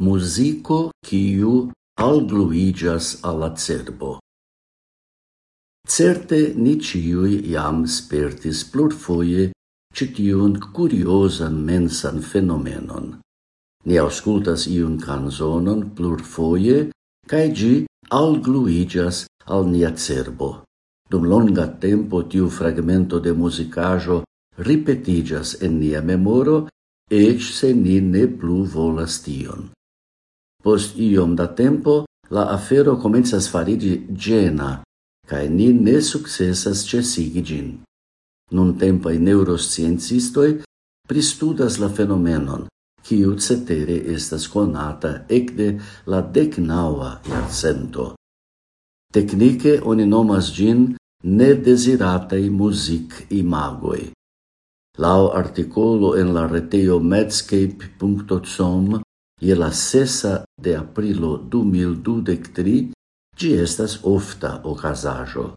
musico quiu algluigas alla cerbo. Certe ni ciui iam spertis plurfoie citiun curiosan mensan fenomenon. Ni auscultas iun canzonon plurfoie, cae gi algluigas al nia cerbo. Dum longa tempo tiu fragmento de musicajo ripetigas en nia memoro, ec se ni ne plu volas tion. Post iom da tempo, la afero comenzas farigi gena, cae ni ne successas cesigi gin. Nun tempai neurosciencistoi pristudas la fenomenon, quiu cetere estas conata ecde la decnaua iarcento. Tecnice oni nomas gin nedesiratei music imagoi. Lau articolo en la reteo medscape.com ie la sesa de aprilo 2023, mil estas ofta ocasajo.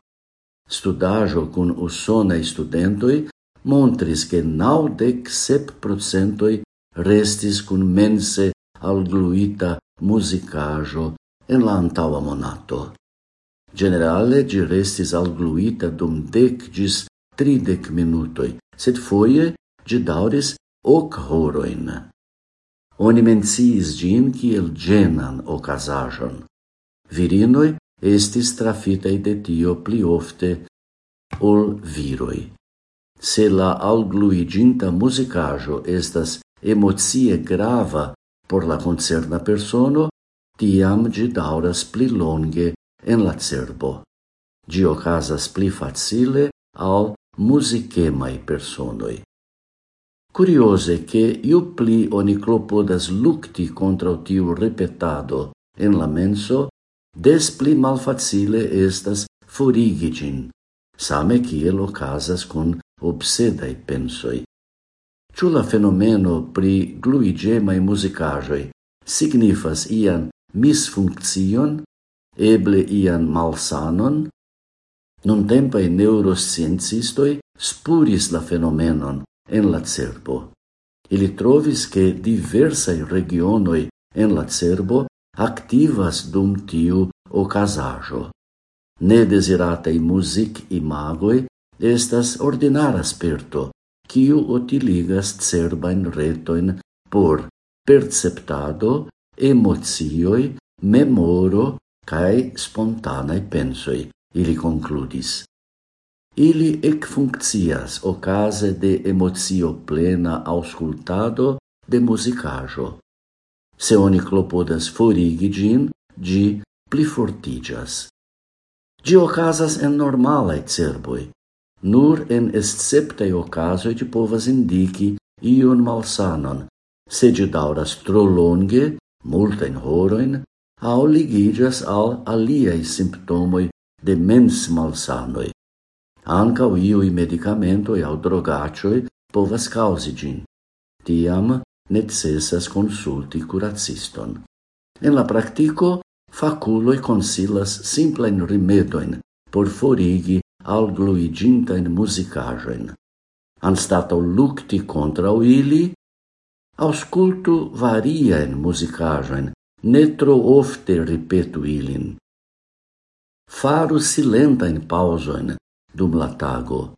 Studajo cun usonaj studentoi montris che naudec sep procentoi restis cun mense algluita musicajo en la antaua monato. Generale gi restis algluita dum dec gis tridec minutoi, sed foie gi dauris hoc horoin. Oni menciis gin kiel genan ocasajon. Virinoi estis trafitei de tio pli ofte ol viroi. Se la algluiginta musicajo estas emocie grava por la concerna persono, tiam gi dauras pli longe en la cerbo. Gi ocasas pli facile al musicemai personoi. Curiose che iu pli oni clopodas lucti contra tiu repetado en la menso, des pli malfacile estas forigigin, same kiel ocasas con obsedai pensoi. Ciu la fenomeno pri gluigemai musicajoi signifas ian misfunkcion, eble ian malsanon, non tempai neurosciencistoi spuris la fenomenon, en la cerbo. Ili trovis che diversai regionoi en la cerbo activas dum tiu ocasajo. Nedesiratai music imagoi estas ordinara sperto, quiu utiligas cerbain retoin por perceptado, emocioi, memoro cae spontanei pensoi, ili concludis. Ili ecfunccias ocase de emozio plena auscultado de musicajo. Se oni clopodas forigi gin, gi pli fortigas. Gi ocasas en normalae cerboi. Nur en esceptae ocasoi ti povas indici ion malsanon, se gi dauras tro longe, multain horoin, au ligigas al aliei simptomoi de mens malsanoi, Anca iui medicamentoi au drogacioi povas causi gin. Tiam necessas consulti curaciston. En la practico, faculoi consilas simplen rimedoin por forigi al gluigintain musicajoin. Anstato lucti contra ili, auscultu variaen musicajoin, netro ofte ripetu ilin. Faru silentain pausoin, dum la tago.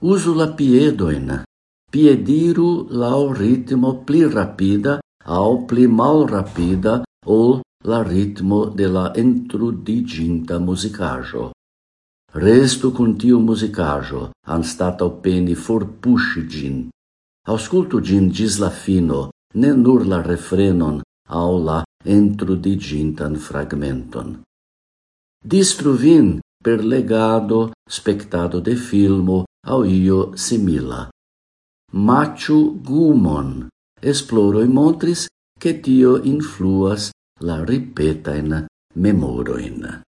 Usu la piedoin, piediru lau ritmo pli rapida au pli mal rapida ol la ritmo de la entrudiginta musicajo. Restu cun tiu musicajo, anstatau peni forpusci gin. Auscultu gin gis la fino, ne nur la refrenon au la entrudigintan fragmenton. Distru vin per legado, spectado de filmo au io simila. Machu gumon. Esploroi montris che tio influas la ripetain memoroin.